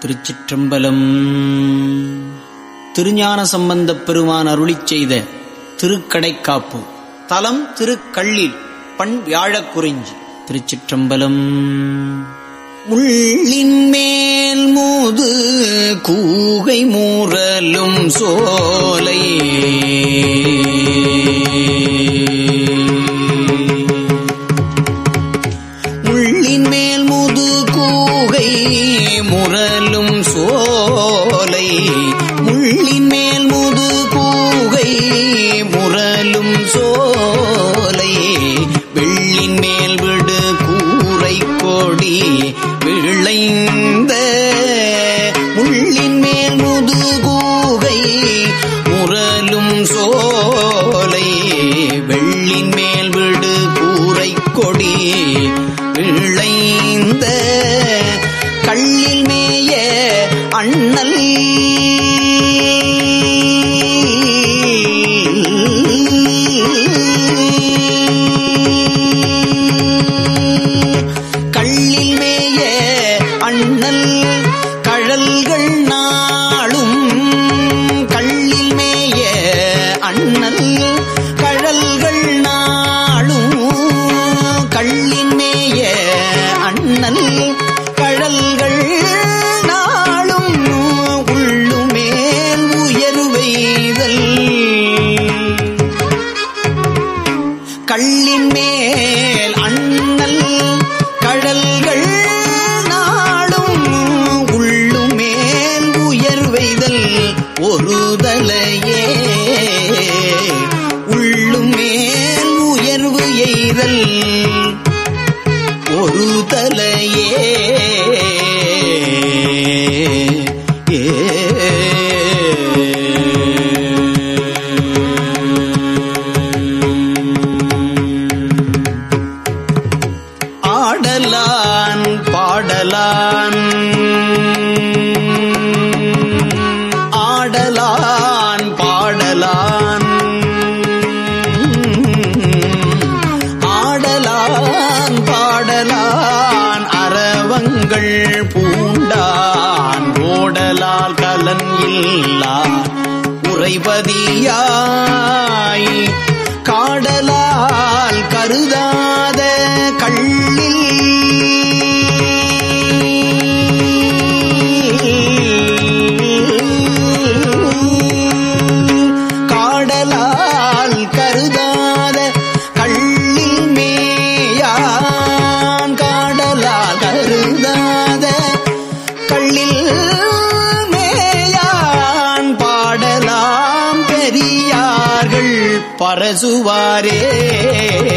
திருச்சிற்றம்பலம். திருஞான சம்பந்தப் பெருமான் அருளிச் செய்த திருக்கடைக்காப்பு. தலம் திருக்கள்ளில் பண் வியாழக்குறிஞ்சி திருச்சிற்றம்பலம். உள்ளின்மேல் மூது கூகை மூறலும் சோலை. அண்ணல் கள்ளின் மேல் அண்ணல் கடல்கள் புகழ் பூண்டான் ஓடலால் கலன் இல்லா உறைபதியாய் காடலால் जुवारे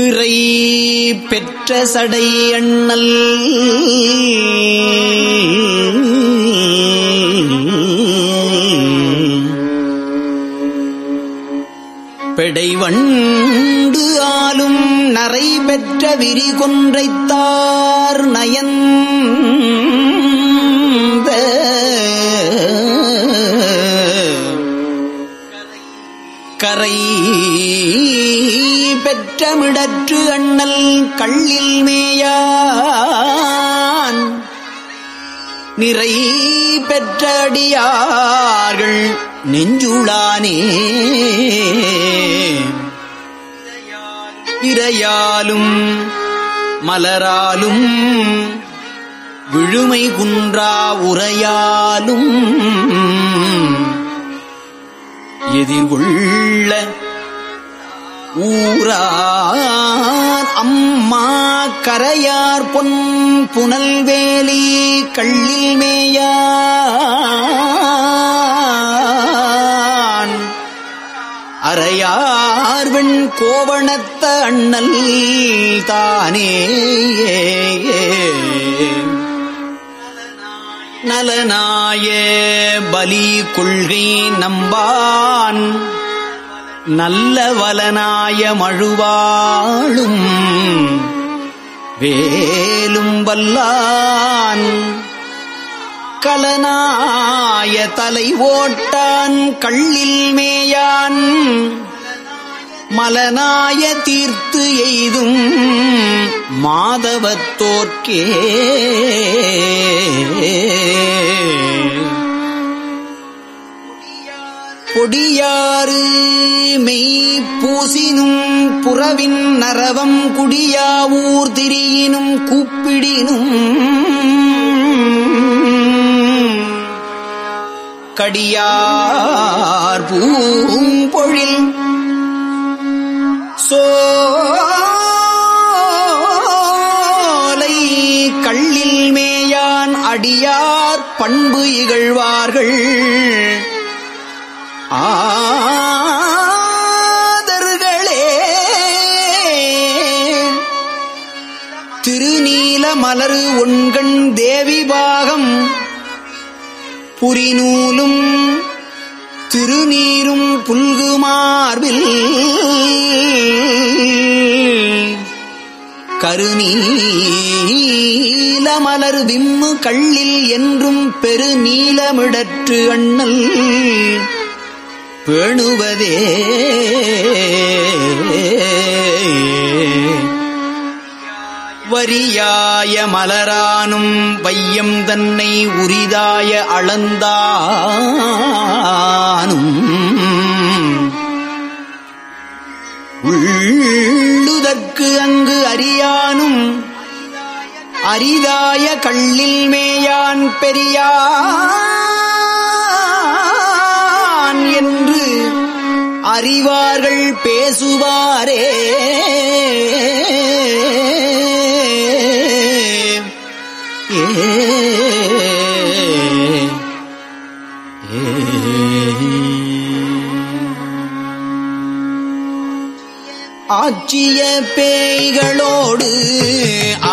பிறை பெற்ற சடை அண்ணல். பெடைவண்டு ஆளும் நரை பெற்ற விரிகொன்றைத்தார் நயன் பெற்றடியார்கள் நெஞ்சுளானே. இரையாலும் மலராலும் விழுமை குன்றா உரையாலும் எதிர்கொள்ள ஊரார் அம்மா கரையார் பொன் புனல்வேலி கள்ளில் மேயா அறையார்வெண் கோவணத்த அண்ணல் தானே. நலனாய பலி கொள்கை நம்பான். நல்ல வலனாய மழுவாளும். வேலும் வல்லான். கலனாய தலை ஓட்டான் கள்ளில் மேயான். மலனாய தீர்த்து எய்தும் மாதவத்தோர்க்கே பொடியாறு மெய் பூசினும் புறவின் நரவம் குடியாவூர் திரியினும் கூப்பிடினும் கடியார் பூம்பொழில் சோலை கள்ளில் மேயான் அடியார் பண்பு இகழ்வார்கள். ஆதர்களே திருநீல மலரு உண்கண் தேவி பாகம் புரிநூலும் திருநீரும் புல்குமார்பில் கருநீலமலர் விம்மு கள்ளில் என்றும் பெருநீலமிடற்று அண்ணல் பேணுவதே வரியாய மலரானும் வையம் தன்னை உரிதாய அளந்தானும். உள்ளுதற்கு அங்கு அறியானும் அரிதாய கள்ளில் மேயான் பெரியான் என்று அறிவார்கள் பேசுவாரே. ஏ ஆட்சிய பேய்களோடு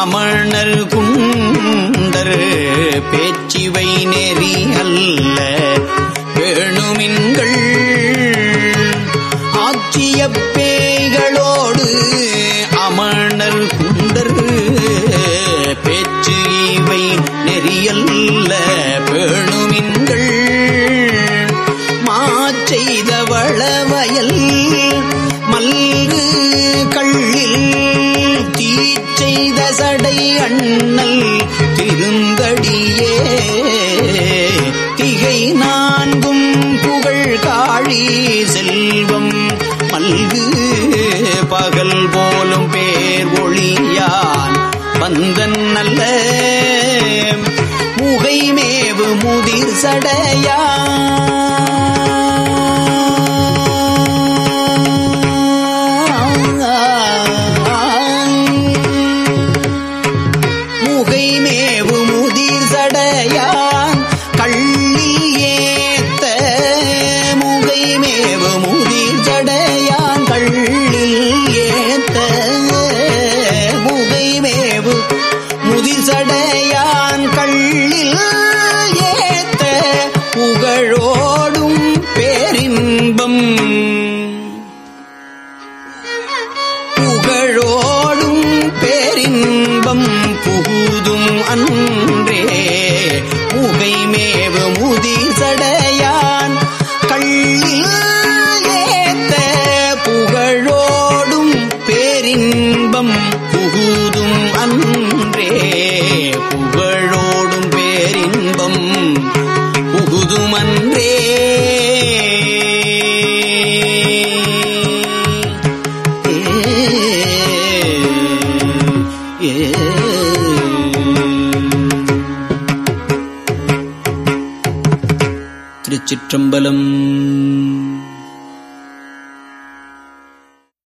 அமர்ணர் குண்டர் பேச்சிவை நெறி அல்ல வேணுமின்கள். ஆட்சிய பேய்களோடு வேணுமின்கள் மாச்செய்த வளவயல் மல்கு கள்ளில் தீச்செய்த சடை அண்ணல் திருந்தடியே. திகை நான்கும் புகழ் காழி செல்வம் மல்கு பகல் போலும் பேர் ஒளியான் வந்தன் நல்ல முகை மேவு முதிர் சடையா. திருச்சிற்றம்பலம்.